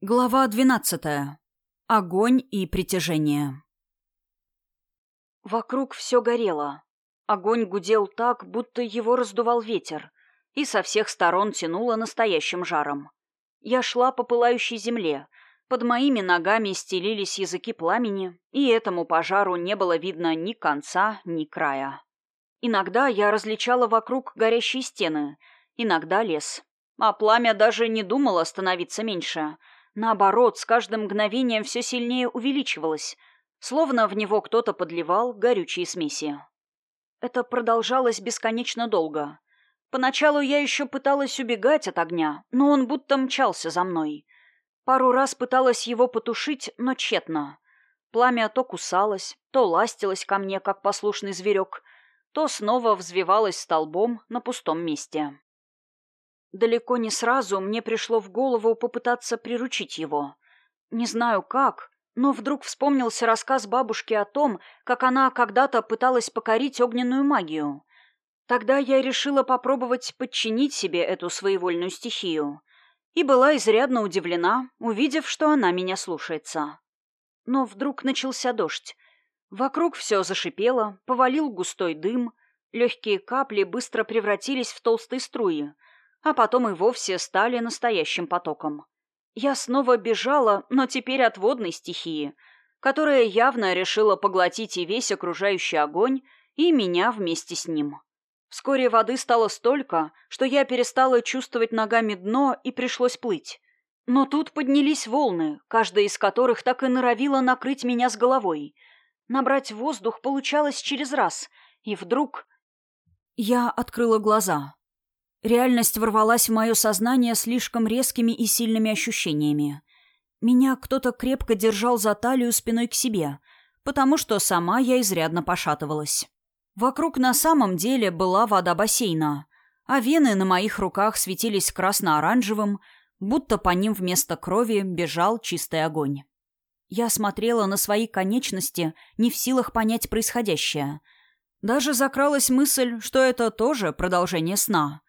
Глава двенадцатая. Огонь и притяжение. Вокруг все горело. Огонь гудел так, будто его раздувал ветер, и со всех сторон тянуло настоящим жаром. Я шла по пылающей земле, под моими ногами стелились языки пламени, и этому пожару не было видно ни конца, ни края. Иногда я различала вокруг горящие стены, иногда лес. А пламя даже не думало становиться меньше — Наоборот, с каждым мгновением все сильнее увеличивалось, словно в него кто-то подливал горючие смеси. Это продолжалось бесконечно долго. Поначалу я еще пыталась убегать от огня, но он будто мчался за мной. Пару раз пыталась его потушить, но тщетно. Пламя то кусалось, то ластилось ко мне, как послушный зверек, то снова взвивалось столбом на пустом месте. Далеко не сразу мне пришло в голову попытаться приручить его. Не знаю как, но вдруг вспомнился рассказ бабушки о том, как она когда-то пыталась покорить огненную магию. Тогда я решила попробовать подчинить себе эту своевольную стихию. И была изрядно удивлена, увидев, что она меня слушается. Но вдруг начался дождь. Вокруг все зашипело, повалил густой дым, легкие капли быстро превратились в толстые струи — а потом и вовсе стали настоящим потоком. Я снова бежала, но теперь от водной стихии, которая явно решила поглотить и весь окружающий огонь, и меня вместе с ним. Вскоре воды стало столько, что я перестала чувствовать ногами дно и пришлось плыть. Но тут поднялись волны, каждая из которых так и норовила накрыть меня с головой. Набрать воздух получалось через раз, и вдруг... Я открыла глаза. Реальность ворвалась в мое сознание слишком резкими и сильными ощущениями. Меня кто-то крепко держал за талию спиной к себе, потому что сама я изрядно пошатывалась. Вокруг на самом деле была вода бассейна, а вены на моих руках светились красно-оранжевым, будто по ним вместо крови бежал чистый огонь. Я смотрела на свои конечности, не в силах понять происходящее. Даже закралась мысль, что это тоже продолжение сна —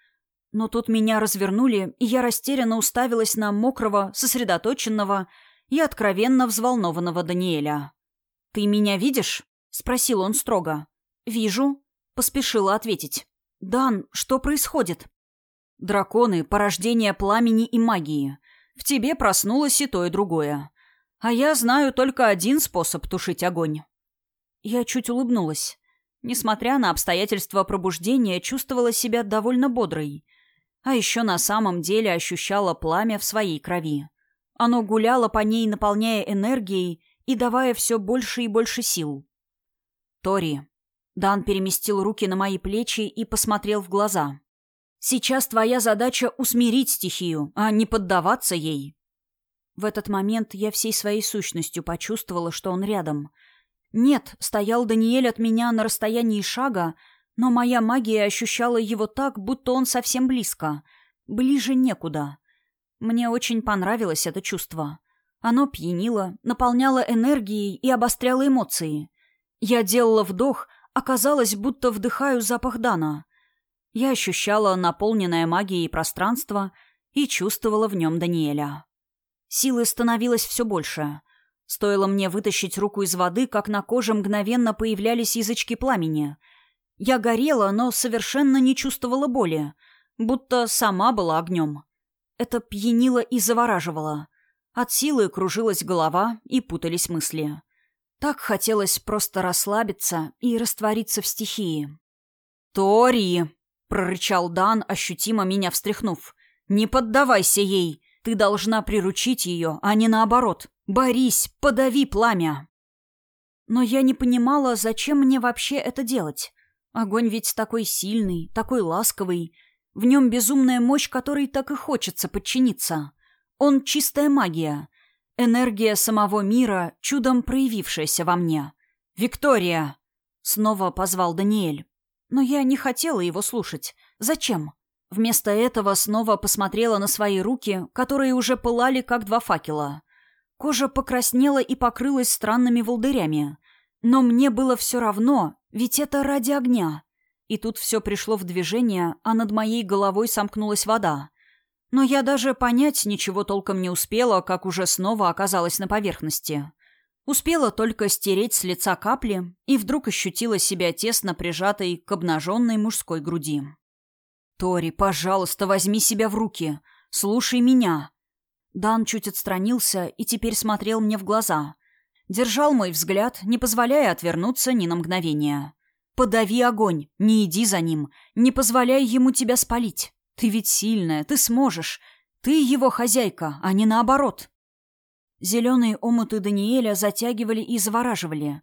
но тут меня развернули, и я растерянно уставилась на мокрого, сосредоточенного и откровенно взволнованного Даниэля. «Ты меня видишь?» — спросил он строго. «Вижу», — поспешила ответить. «Дан, что происходит?» «Драконы — порождение пламени и магии. В тебе проснулось и то, и другое. А я знаю только один способ тушить огонь». Я чуть улыбнулась. Несмотря на обстоятельства пробуждения, чувствовала себя довольно бодрой — а еще на самом деле ощущала пламя в своей крови. Оно гуляло по ней, наполняя энергией и давая все больше и больше сил. «Тори». Дан переместил руки на мои плечи и посмотрел в глаза. «Сейчас твоя задача усмирить стихию, а не поддаваться ей». В этот момент я всей своей сущностью почувствовала, что он рядом. Нет, стоял Даниэль от меня на расстоянии шага, но моя магия ощущала его так, будто он совсем близко. Ближе некуда. Мне очень понравилось это чувство. Оно пьянило, наполняло энергией и обостряло эмоции. Я делала вдох, оказалось, будто вдыхаю запах Дана. Я ощущала наполненное магией пространство и чувствовала в нем Даниэля. Силы становилось все больше. Стоило мне вытащить руку из воды, как на коже мгновенно появлялись язычки пламени — я горела, но совершенно не чувствовала боли, будто сама была огнем. Это пьянило и завораживало. От силы кружилась голова и путались мысли. Так хотелось просто расслабиться и раствориться в стихии. «Тори!» — прорычал Дан, ощутимо меня встряхнув. «Не поддавайся ей! Ты должна приручить ее, а не наоборот. Борись, подави пламя!» Но я не понимала, зачем мне вообще это делать. Огонь ведь такой сильный, такой ласковый. В нем безумная мощь, которой так и хочется подчиниться. Он чистая магия. Энергия самого мира, чудом проявившаяся во мне. «Виктория!» — снова позвал Даниэль. Но я не хотела его слушать. Зачем? Вместо этого снова посмотрела на свои руки, которые уже пылали, как два факела. Кожа покраснела и покрылась странными волдырями. Но мне было все равно, ведь это ради огня. И тут все пришло в движение, а над моей головой сомкнулась вода. Но я даже понять ничего толком не успела, как уже снова оказалась на поверхности. Успела только стереть с лица капли и вдруг ощутила себя тесно прижатой к обнаженной мужской груди. «Тори, пожалуйста, возьми себя в руки. Слушай меня». Дан чуть отстранился и теперь смотрел мне в глаза. Держал мой взгляд, не позволяя отвернуться ни на мгновение. «Подави огонь, не иди за ним, не позволяй ему тебя спалить. Ты ведь сильная, ты сможешь. Ты его хозяйка, а не наоборот. Зеленые омуты Даниэля затягивали и завораживали.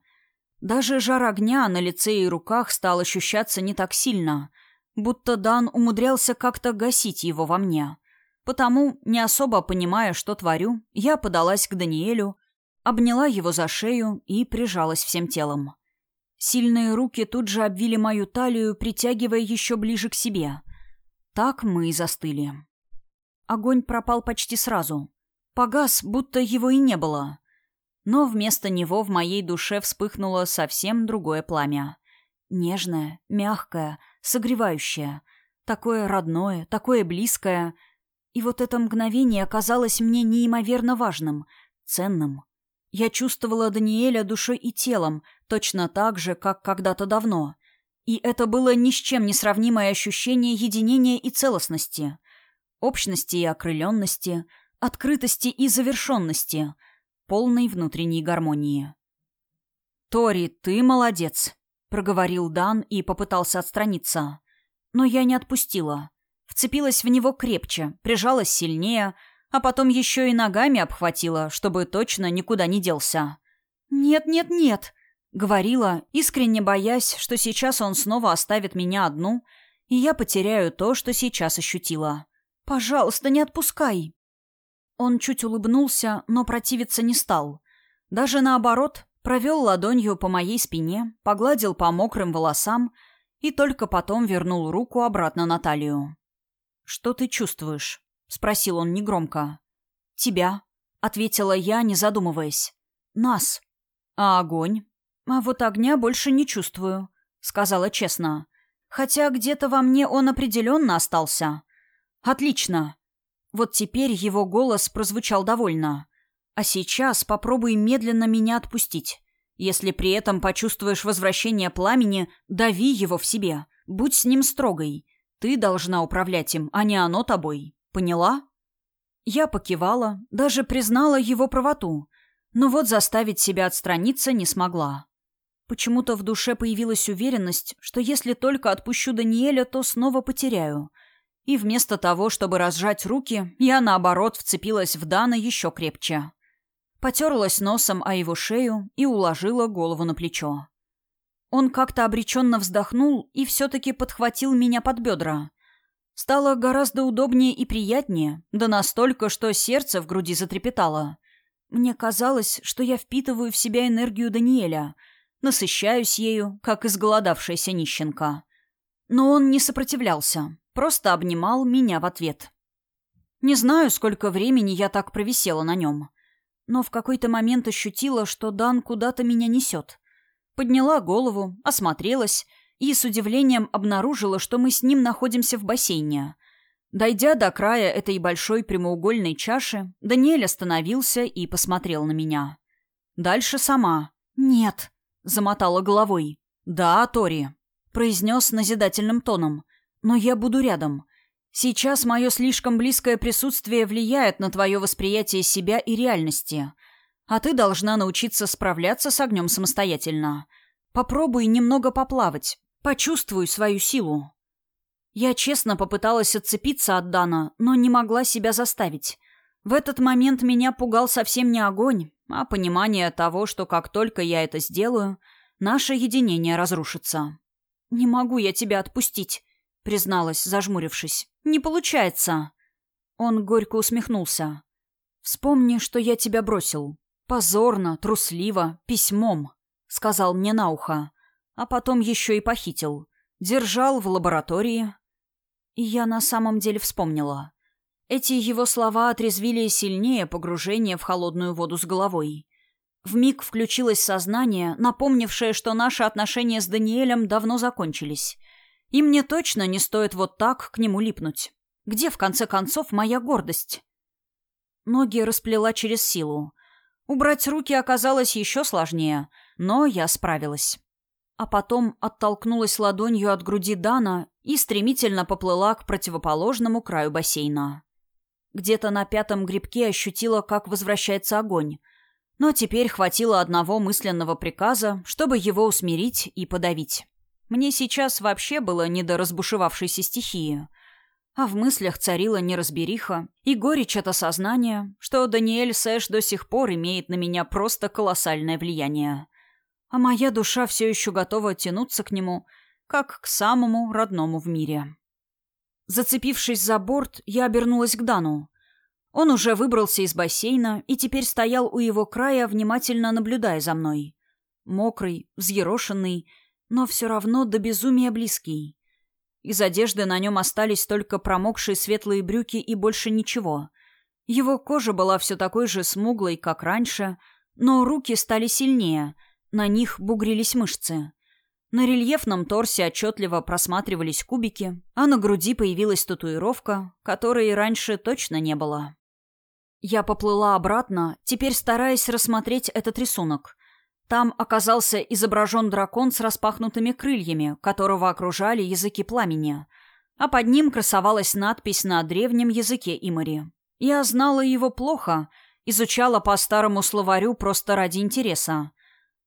Даже жар огня на лице и руках стал ощущаться не так сильно, будто Дан умудрялся как-то гасить его во мне. Потому, не особо понимая, что творю, я подалась к Даниэлю, обняла его за шею и прижалась всем телом. Сильные руки тут же обвили мою талию, притягивая еще ближе к себе. Так мы и застыли. Огонь пропал почти сразу. Погас, будто его и не было. Но вместо него в моей душе вспыхнуло совсем другое пламя. Нежное, мягкое, согревающее. Такое родное, такое близкое. И вот это мгновение оказалось мне неимоверно важным, ценным. Я чувствовала Даниэля душой и телом, точно так же, как когда-то давно — и это было ни с чем не сравнимое ощущение единения и целостности, общности и окрыленности, открытости и завершенности, полной внутренней гармонии. «Тори, ты молодец», — проговорил Дан и попытался отстраниться. Но я не отпустила. Вцепилась в него крепче, прижалась сильнее, а потом еще и ногами обхватила, чтобы точно никуда не делся. «Нет, нет, нет!» Говорила, искренне боясь, что сейчас он снова оставит меня одну, и я потеряю то, что сейчас ощутила. «Пожалуйста, не отпускай!» Он чуть улыбнулся, но противиться не стал. Даже наоборот, провел ладонью по моей спине, погладил по мокрым волосам и только потом вернул руку обратно на талию. «Что ты чувствуешь?» — спросил он негромко. «Тебя», — ответила я, не задумываясь. «Нас». «А огонь?» «А вот огня больше не чувствую», — сказала честно. «Хотя где-то во мне он определенно остался». «Отлично». Вот теперь его голос прозвучал довольно. «А сейчас попробуй медленно меня отпустить. Если при этом почувствуешь возвращение пламени, дави его в себе. Будь с ним строгой. Ты должна управлять им, а не оно тобой. Поняла?» Я покивала, даже признала его правоту, но вот заставить себя отстраниться не смогла. Почему-то в душе появилась уверенность, что если только отпущу Даниэля, то снова потеряю. И вместо того, чтобы разжать руки, я, наоборот, вцепилась в Дана еще крепче. Потерлась носом о его шею и уложила голову на плечо. Он как-то обреченно вздохнул и все-таки подхватил меня под бедра. Стало гораздо удобнее и приятнее, да настолько, что сердце в груди затрепетало. Мне казалось, что я впитываю в себя энергию Даниэля — насыщаюсь ею, как изголодавшаяся нищенка. Но он не сопротивлялся, просто обнимал меня в ответ. Не знаю, сколько времени я так провисела на нем, но в какой-то момент ощутила, что Дан куда-то меня несет. Подняла голову, осмотрелась и с удивлением обнаружила, что мы с ним находимся в бассейне. Дойдя до края этой большой прямоугольной чаши, Даниэль остановился и посмотрел на меня. Дальше сама. «Нет», замотала головой. «Да, Тори», — произнес назидательным тоном. «Но я буду рядом. Сейчас мое слишком близкое присутствие влияет на твое восприятие себя и реальности. А ты должна научиться справляться с огнем самостоятельно. Попробуй немного поплавать. Почувствуй свою силу». Я честно попыталась отцепиться от Дана, но не могла себя заставить. В этот момент меня пугал совсем не огонь, а понимание того, что как только я это сделаю, наше единение разрушится. «Не могу я тебя отпустить», — призналась, зажмурившись. «Не получается». Он горько усмехнулся. «Вспомни, что я тебя бросил. Позорно, трусливо, письмом», — сказал мне на ухо. А потом еще и похитил. Держал в лаборатории. Я на самом деле вспомнила. Эти его слова отрезвили сильнее погружение в холодную воду с головой. В миг включилось сознание, напомнившее, что наши отношения с Даниэлем давно закончились. И мне точно не стоит вот так к нему липнуть. Где, в конце концов, моя гордость? Ноги расплела через силу. Убрать руки оказалось еще сложнее, но я справилась. А потом оттолкнулась ладонью от груди Дана и стремительно поплыла к противоположному краю бассейна. Где-то на пятом грибке ощутила, как возвращается огонь. Но теперь хватило одного мысленного приказа, чтобы его усмирить и подавить. Мне сейчас вообще было не до разбушевавшейся стихии. А в мыслях царила неразбериха и горечь от осознания, что Даниэль Сэш до сих пор имеет на меня просто колоссальное влияние. А моя душа все еще готова тянуться к нему, как к самому родному в мире. Зацепившись за борт, я обернулась к Дану. Он уже выбрался из бассейна и теперь стоял у его края, внимательно наблюдая за мной. Мокрый, взъерошенный, но все равно до безумия близкий. Из одежды на нем остались только промокшие светлые брюки и больше ничего. Его кожа была все такой же смуглой, как раньше, но руки стали сильнее, на них бугрились мышцы. На рельефном торсе отчетливо просматривались кубики, а на груди появилась татуировка, которой раньше точно не было. Я поплыла обратно, теперь стараясь рассмотреть этот рисунок. Там оказался изображен дракон с распахнутыми крыльями, которого окружали языки пламени, а под ним красовалась надпись на древнем языке Имари. Я знала его плохо, изучала по старому словарю просто ради интереса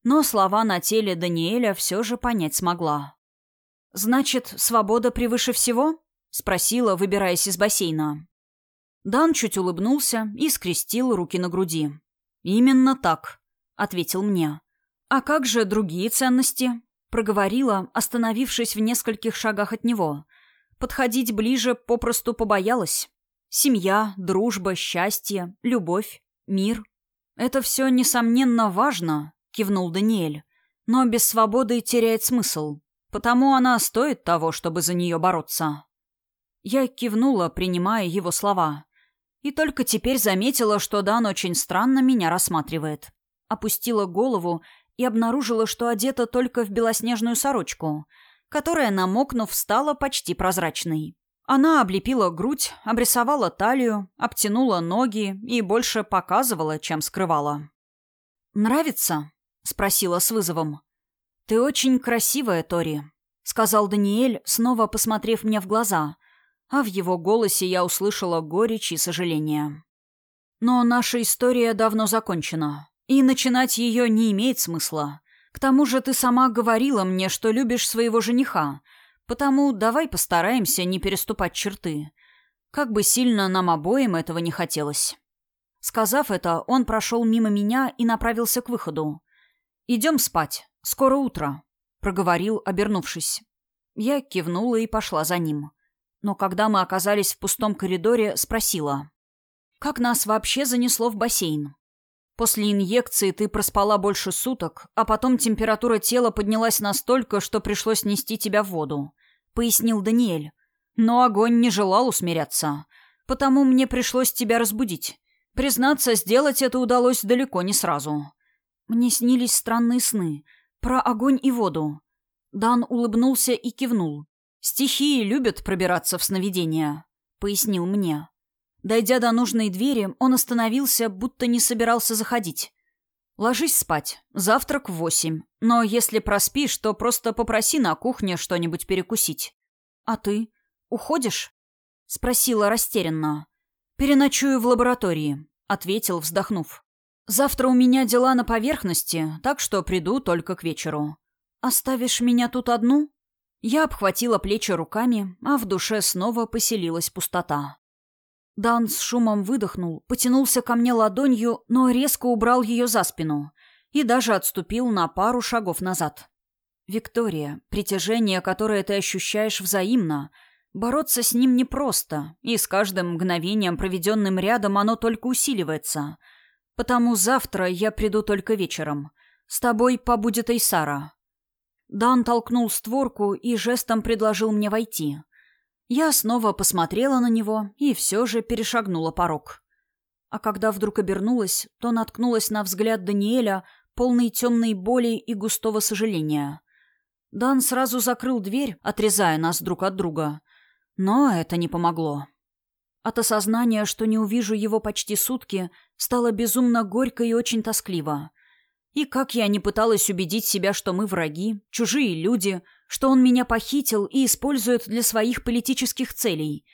но слова на теле Даниэля все же понять смогла. «Значит, свобода превыше всего?» — спросила, выбираясь из бассейна. Дан чуть улыбнулся и скрестил руки на груди. «Именно так», — ответил мне. «А как же другие ценности?» — проговорила, остановившись в нескольких шагах от него. Подходить ближе попросту побоялась. Семья, дружба, счастье, любовь, мир. Это все, несомненно, важно, — кивнул Даниэль. «Но без свободы теряет смысл. Потому она стоит того, чтобы за нее бороться». Я кивнула, принимая его слова. И только теперь заметила, что Дан очень странно меня рассматривает. Опустила голову и обнаружила, что одета только в белоснежную сорочку, которая, намокнув, стала почти прозрачной. Она облепила грудь, обрисовала талию, обтянула ноги и больше показывала, чем скрывала. «Нравится?» — спросила с вызовом. «Ты очень красивая, Тори», — сказал Даниэль, снова посмотрев мне в глаза, а в его голосе я услышала горечь и сожаление. «Но наша история давно закончена, и начинать ее не имеет смысла. К тому же ты сама говорила мне, что любишь своего жениха, потому давай постараемся не переступать черты. Как бы сильно нам обоим этого не хотелось». Сказав это, он прошел мимо меня и направился к выходу. «Идем спать. Скоро утро», — проговорил, обернувшись. Я кивнула и пошла за ним. Но когда мы оказались в пустом коридоре, спросила. «Как нас вообще занесло в бассейн?» «После инъекции ты проспала больше суток, а потом температура тела поднялась настолько, что пришлось нести тебя в воду», — пояснил Даниэль. «Но огонь не желал усмиряться, потому мне пришлось тебя разбудить. Признаться, сделать это удалось далеко не сразу. Мне снились странные сны. Про огонь и воду. Дан улыбнулся и кивнул. «Стихии любят пробираться в сновидения», — пояснил мне. Дойдя до нужной двери, он остановился, будто не собирался заходить. «Ложись спать. Завтрак в восемь. Но если проспишь, то просто попроси на кухне что-нибудь перекусить». «А ты? Уходишь?» — спросила растерянно. «Переночую в лаборатории», — ответил, вздохнув. Завтра у меня дела на поверхности, так что приду только к вечеру. Оставишь меня тут одну? Я обхватила плечи руками, а в душе снова поселилась пустота. Дан с шумом выдохнул, потянулся ко мне ладонью, но резко убрал ее за спину и даже отступил на пару шагов назад. «Виктория, притяжение, которое ты ощущаешь, взаимно. Бороться с ним непросто, и с каждым мгновением, проведенным рядом, оно только усиливается». Потому завтра я приду только вечером. С тобой побудет Эйсара». Дан толкнул створку и жестом предложил мне войти. Я снова посмотрела на него и все же перешагнула порог. А когда вдруг обернулась, то наткнулась на взгляд Даниэля, полный темной боли и густого сожаления. Дан сразу закрыл дверь, отрезая нас друг от друга. Но это не помогло. От осознания, что не увижу его почти сутки, стало безумно горько и очень тоскливо. И как я не пыталась убедить себя, что мы враги, чужие люди, что он меня похитил и использует для своих политических целей,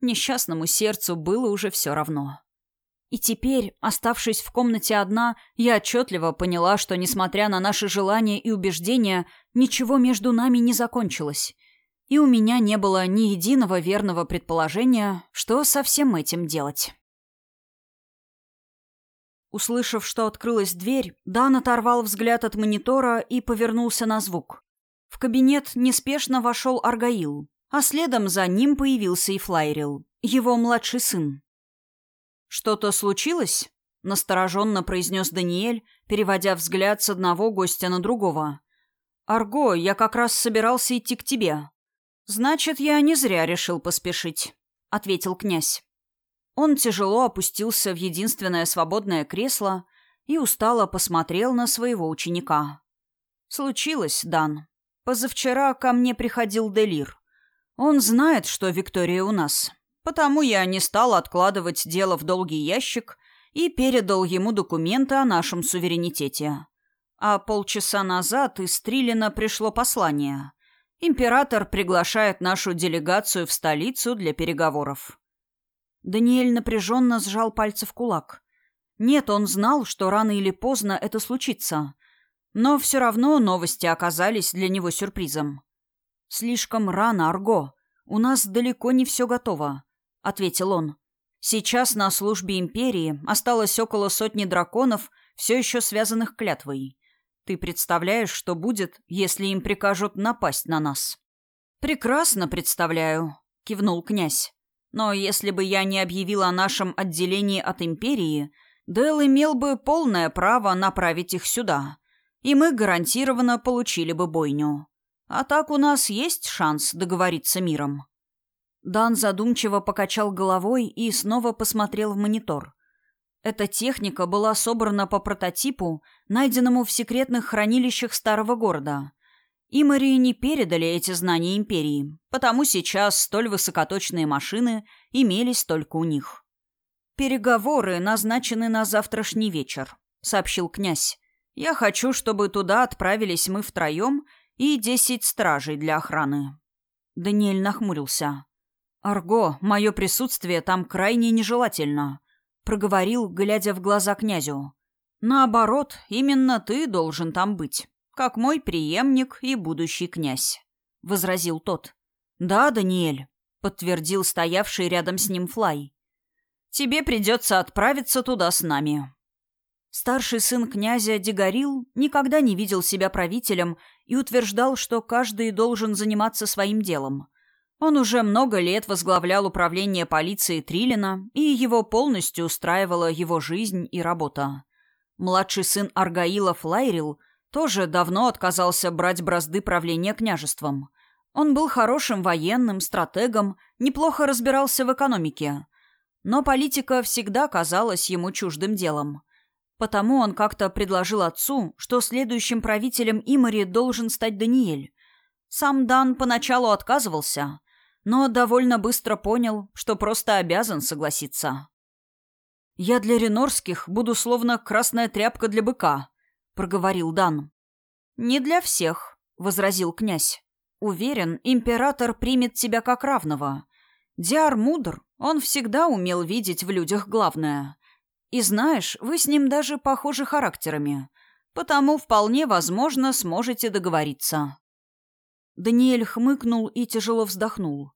несчастному сердцу было уже все равно. И теперь, оставшись в комнате одна, я отчетливо поняла, что, несмотря на наши желания и убеждения, ничего между нами не закончилось. И у меня не было ни единого верного предположения, что со всем этим делать. Услышав, что открылась дверь, Дан оторвал взгляд от монитора и повернулся на звук. В кабинет неспешно вошел Аргаил, а следом за ним появился и Флайрил, его младший сын. «Что-то случилось?» — настороженно произнес Даниэль, переводя взгляд с одного гостя на другого. «Арго, я как раз собирался идти к тебе». «Значит, я не зря решил поспешить», — ответил князь. Он тяжело опустился в единственное свободное кресло и устало посмотрел на своего ученика. «Случилось, Дан. Позавчера ко мне приходил Делир. Он знает, что Виктория у нас. Потому я не стал откладывать дело в долгий ящик и передал ему документы о нашем суверенитете. А полчаса назад из Трилина пришло послание. Император приглашает нашу делегацию в столицу для переговоров. Даниэль напряженно сжал пальцы в кулак. Нет, он знал, что рано или поздно это случится. Но все равно новости оказались для него сюрпризом. «Слишком рано, Арго. У нас далеко не все готово ответил он. Сейчас на службе империи осталось около сотни драконов, все еще связанных клятвой. Ты представляешь, что будет, если им прикажут напасть на нас? Прекрасно представляю, кивнул князь. Но если бы я не объявил о нашем отделении от империи, Дэл имел бы полное право направить их сюда, и мы гарантированно получили бы бойню. А так у нас есть шанс договориться миром. Дан задумчиво покачал головой и снова посмотрел в монитор. Эта техника была собрана по прототипу, найденному в секретных хранилищах старого города. Имари не передали эти знания империи, потому сейчас столь высокоточные машины имелись только у них. «Переговоры назначены на завтрашний вечер», — сообщил князь. «Я хочу, чтобы туда отправились мы втроем и десять стражей для охраны». Даниэль нахмурился. «Арго, мое присутствие там крайне нежелательно», — проговорил, глядя в глаза князю. «Наоборот, именно ты должен там быть, как мой преемник и будущий князь», — возразил тот. «Да, Даниэль», — подтвердил стоявший рядом с ним Флай. «Тебе придется отправиться туда с нами». Старший сын князя Дегорил никогда не видел себя правителем и утверждал, что каждый должен заниматься своим делом — он уже много лет возглавлял управление полиции Трилина, и его полностью устраивала его жизнь и работа. Младший сын Аргаила Флайрил тоже давно отказался брать бразды правления княжеством. Он был хорошим военным, стратегом, неплохо разбирался в экономике. Но политика всегда казалась ему чуждым делом. Потому он как-то предложил отцу, что следующим правителем Имари должен стать Даниэль. Сам Дан поначалу отказывался, но довольно быстро понял, что просто обязан согласиться. «Я для ренорских буду словно красная тряпка для быка», — проговорил Дан. «Не для всех», — возразил князь. «Уверен, император примет тебя как равного. Диар мудр, он всегда умел видеть в людях главное. И знаешь, вы с ним даже похожи характерами, потому вполне возможно сможете договориться». Даниэль хмыкнул и тяжело вздохнул.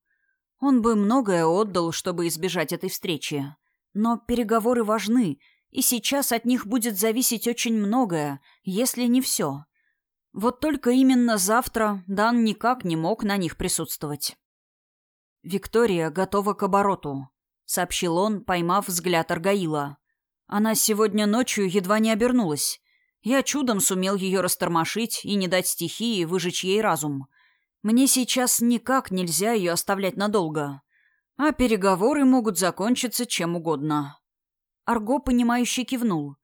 Он бы многое отдал, чтобы избежать этой встречи. Но переговоры важны, и сейчас от них будет зависеть очень многое, если не все. Вот только именно завтра Дан никак не мог на них присутствовать. «Виктория готова к обороту», — сообщил он, поймав взгляд Аргаила. «Она сегодня ночью едва не обернулась. Я чудом сумел ее растормошить и не дать стихии выжечь ей разум. Мне сейчас никак нельзя ее оставлять надолго. А переговоры могут закончиться чем угодно. Арго, понимающе кивнул.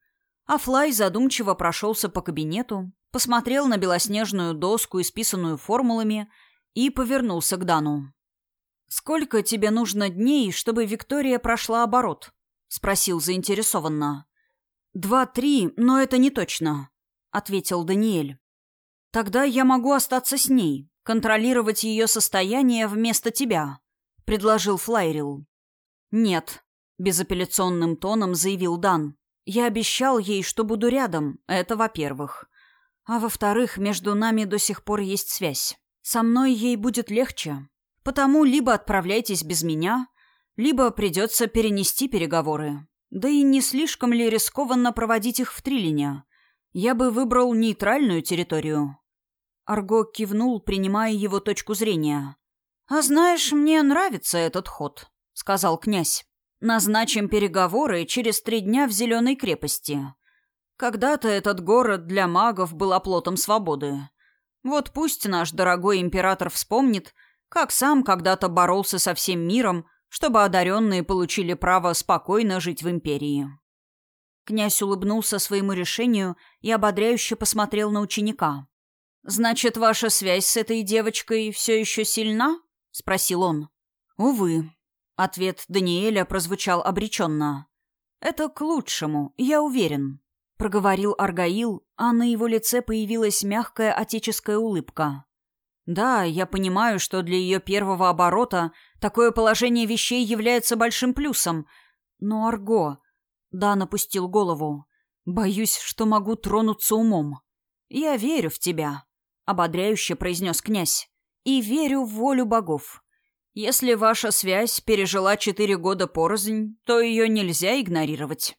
А Флай задумчиво прошелся по кабинету, посмотрел на белоснежную доску, исписанную формулами, и повернулся к Дану. «Сколько тебе нужно дней, чтобы Виктория прошла оборот?» — спросил заинтересованно. «Два-три, но это не точно», — ответил Даниэль. «Тогда я могу остаться с ней, контролировать ее состояние вместо тебя», — предложил Флайрил. «Нет», — безапелляционным тоном заявил Дан. «Я обещал ей, что буду рядом, это во-первых. А во-вторых, между нами до сих пор есть связь. Со мной ей будет легче, Потому либо отправляйтесь без меня, либо придется перенести переговоры. Да и не слишком ли рискованно проводить их в Трилине? Я бы выбрал нейтральную территорию. Арго кивнул, принимая его точку зрения. «А знаешь, мне нравится этот ход», — сказал князь. «Назначим переговоры через три дня в Зеленой крепости. Когда-то этот город для магов был оплотом свободы. Вот пусть наш дорогой император вспомнит, как сам когда-то боролся со всем миром, чтобы одаренные получили право спокойно жить в империи. Князь улыбнулся своему решению и ободряюще посмотрел на ученика. «Значит, ваша связь с этой девочкой все еще сильна?» — спросил он. «Увы». Ответ Даниэля прозвучал обреченно. «Это к лучшему, я уверен», — проговорил Аргаил, а на его лице появилась мягкая отеческая улыбка. Да, я понимаю, что для ее первого оборота такое положение вещей является большим плюсом. Но Арго... Да, напустил голову. Боюсь, что могу тронуться умом. Я верю в тебя, ободряюще произнес князь. И верю в волю богов. Если ваша связь пережила четыре года порознь, то ее нельзя игнорировать.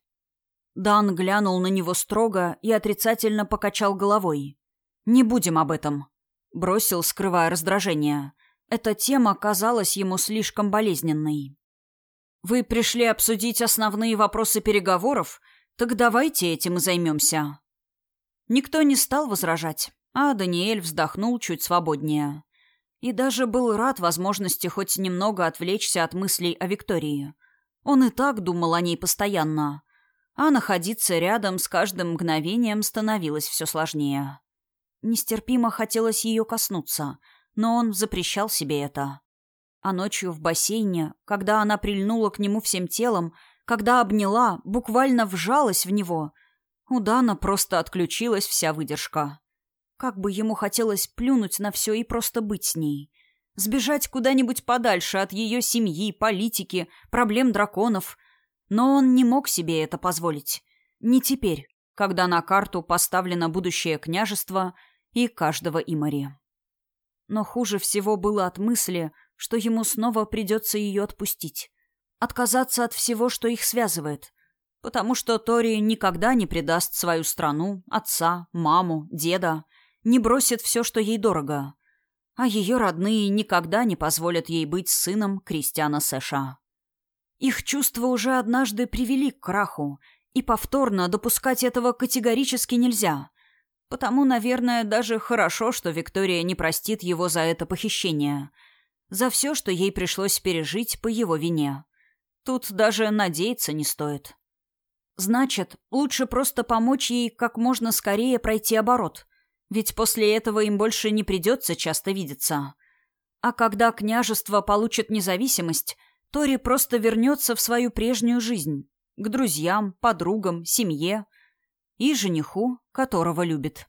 Дан глянул на него строго и отрицательно покачал головой. «Не будем об этом», Бросил, скрывая раздражение. Эта тема казалась ему слишком болезненной. «Вы пришли обсудить основные вопросы переговоров? Так давайте этим и займемся». Никто не стал возражать, а Даниэль вздохнул чуть свободнее. И даже был рад возможности хоть немного отвлечься от мыслей о Виктории. Он и так думал о ней постоянно, а находиться рядом с каждым мгновением становилось все сложнее. Нестерпимо хотелось ее коснуться, но он запрещал себе это. А ночью в бассейне, когда она прильнула к нему всем телом, когда обняла, буквально вжалась в него, у Дана просто отключилась вся выдержка. Как бы ему хотелось плюнуть на все и просто быть с ней. Сбежать куда-нибудь подальше от ее семьи, политики, проблем драконов. Но он не мог себе это позволить. Не теперь, когда на карту поставлено будущее княжество и каждого имари. Но хуже всего было от мысли, что ему снова придется ее отпустить. Отказаться от всего, что их связывает. Потому что Тори никогда не предаст свою страну, отца, маму, деда, не бросит все, что ей дорого. А ее родные никогда не позволят ей быть сыном Кристиана Сэша. Их чувства уже однажды привели к краху, и повторно допускать этого категорически нельзя. Потому, наверное, даже хорошо, что Виктория не простит его за это похищение. За все, что ей пришлось пережить по его вине. Тут даже надеяться не стоит. Значит, лучше просто помочь ей как можно скорее пройти оборот. Ведь после этого им больше не придется часто видеться. А когда княжество получит независимость, Тори просто вернется в свою прежнюю жизнь. К друзьям, подругам, семье – и жениху, которого любит.